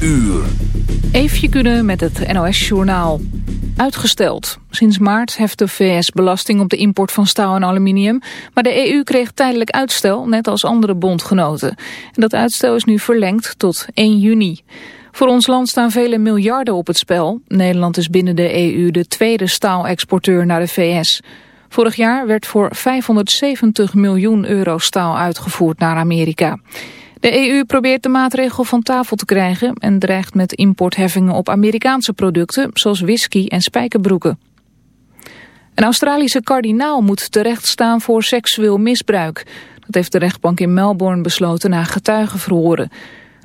uur. Eefje kunnen met het NOS-journaal. Uitgesteld. Sinds maart heft de VS belasting op de import van staal en aluminium. Maar de EU kreeg tijdelijk uitstel, net als andere bondgenoten. En dat uitstel is nu verlengd tot 1 juni. Voor ons land staan vele miljarden op het spel. Nederland is binnen de EU de tweede staalexporteur naar de VS. Vorig jaar werd voor 570 miljoen euro staal uitgevoerd naar Amerika. De EU probeert de maatregel van tafel te krijgen en dreigt met importheffingen op Amerikaanse producten zoals whisky en spijkerbroeken. Een Australische kardinaal moet terechtstaan voor seksueel misbruik. Dat heeft de rechtbank in Melbourne besloten na getuigenverhoren.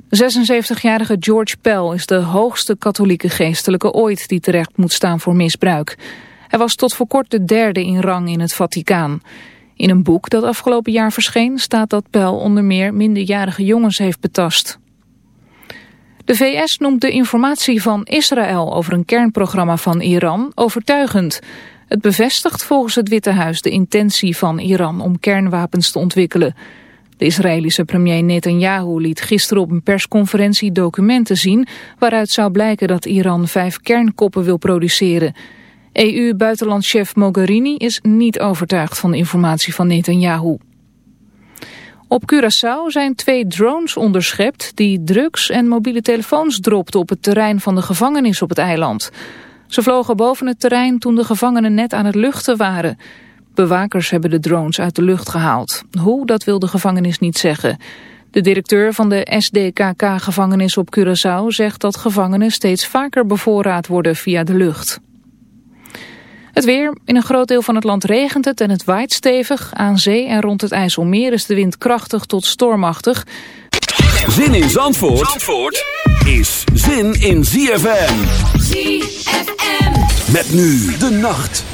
De 76-jarige George Pell is de hoogste katholieke geestelijke ooit die terecht moet staan voor misbruik. Hij was tot voor kort de derde in rang in het Vaticaan. In een boek dat afgelopen jaar verscheen staat dat Pell onder meer minderjarige jongens heeft betast. De VS noemt de informatie van Israël over een kernprogramma van Iran overtuigend. Het bevestigt volgens het Witte Huis de intentie van Iran om kernwapens te ontwikkelen. De Israëlische premier Netanyahu liet gisteren op een persconferentie documenten zien... waaruit zou blijken dat Iran vijf kernkoppen wil produceren... EU-buitenlandchef Mogherini is niet overtuigd van de informatie van Netanyahu. Op Curaçao zijn twee drones onderschept die drugs en mobiele telefoons dropten op het terrein van de gevangenis op het eiland. Ze vlogen boven het terrein toen de gevangenen net aan het luchten waren. Bewakers hebben de drones uit de lucht gehaald. Hoe, dat wil de gevangenis niet zeggen. De directeur van de SDKK-gevangenis op Curaçao zegt dat gevangenen steeds vaker bevoorraad worden via de lucht. Het weer. In een groot deel van het land regent het en het waait stevig. Aan zee en rond het IJsselmeer is de wind krachtig tot stormachtig. Zin in Zandvoort, Zandvoort is zin in ZFM. ZFM. Met nu de nacht.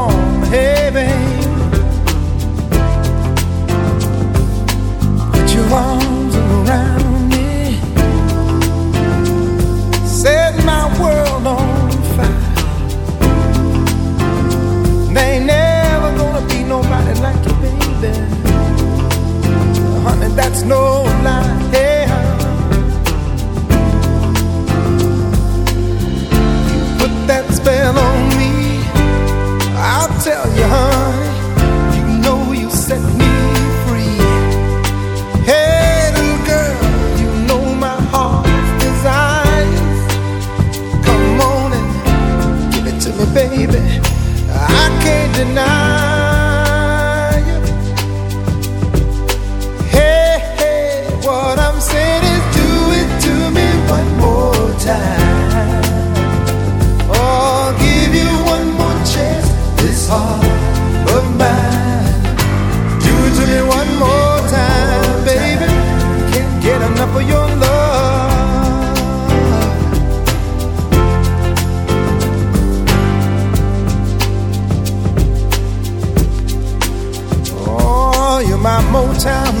No lie. You put that spell on me. I'll tell you, honey. You know you set me free. Hey, little girl, you know my heart's. Come on and give it to me, baby. I can't deny. time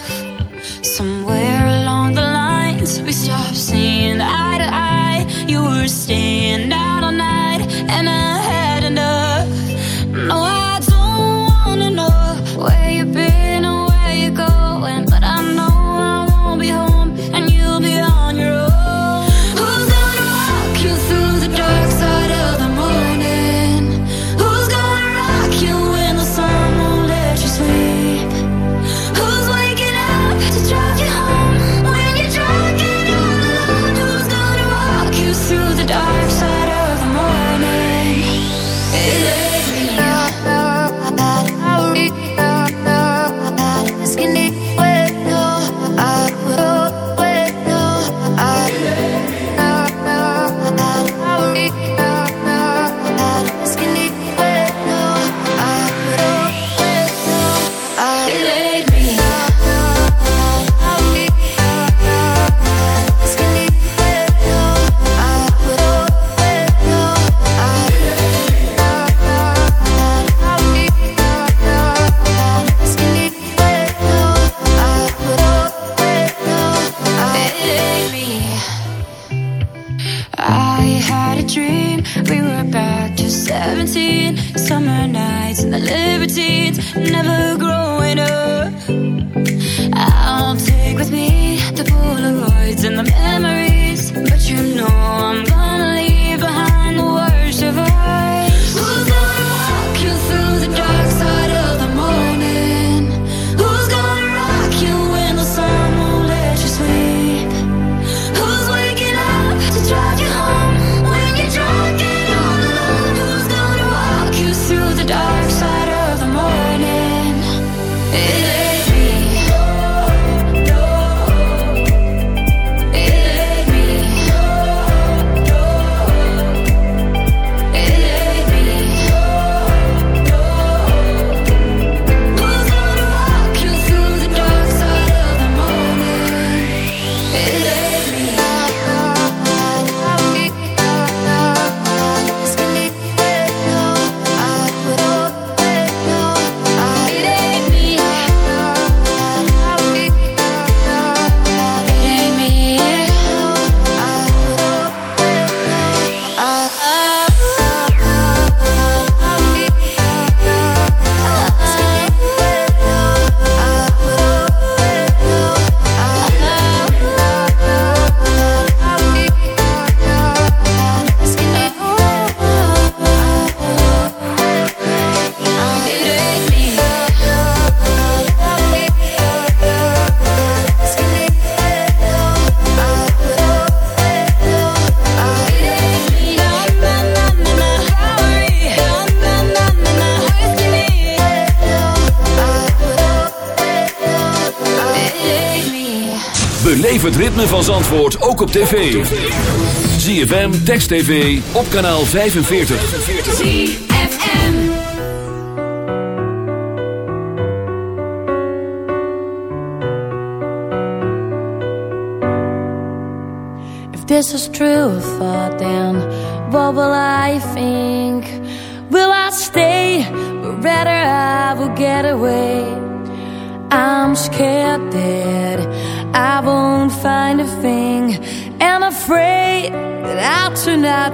Van Zandvoort ook op tv. ZFM, Text TV, op kanaal 45. ZFM If this is true thought then What will I think?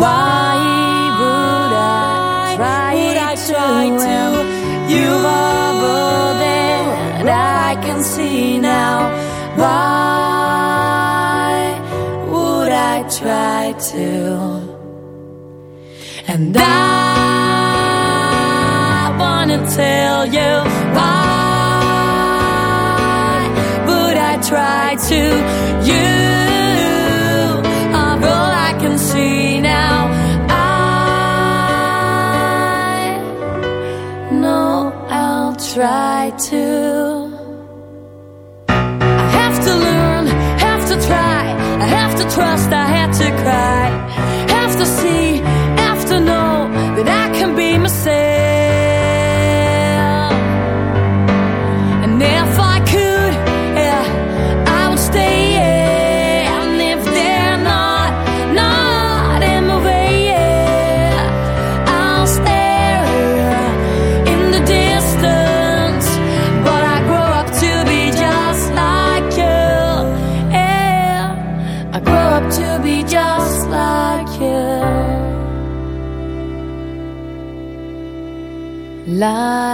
Why would I try, would I try to? to? You over there, and I can see now. Why would I try to? And I wanna tell you why would I try to? You. I'll try I have to. trust I had to cry Have to see, have to know That I can Love.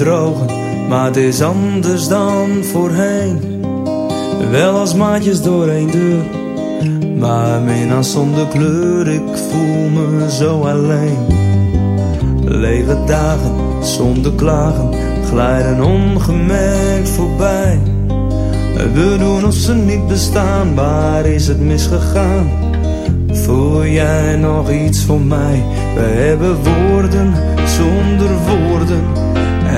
Bedrogen, maar het is anders dan voorheen. Wel als maatjes door één deur, maar mina zonder kleur, ik voel me zo alleen. Lege dagen zonder klagen glijden ongemerkt voorbij. We doen of ze niet bestaan, waar is het misgegaan? Voel jij nog iets voor mij? We hebben woorden zonder woorden.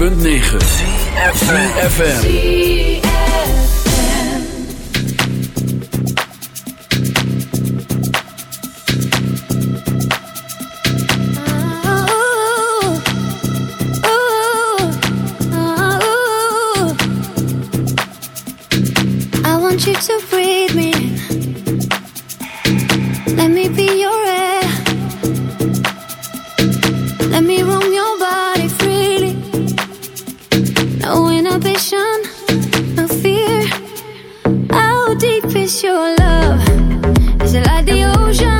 106.9 FM. passion, no fear. How deep is your love? Is it like the ocean?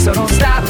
sono stato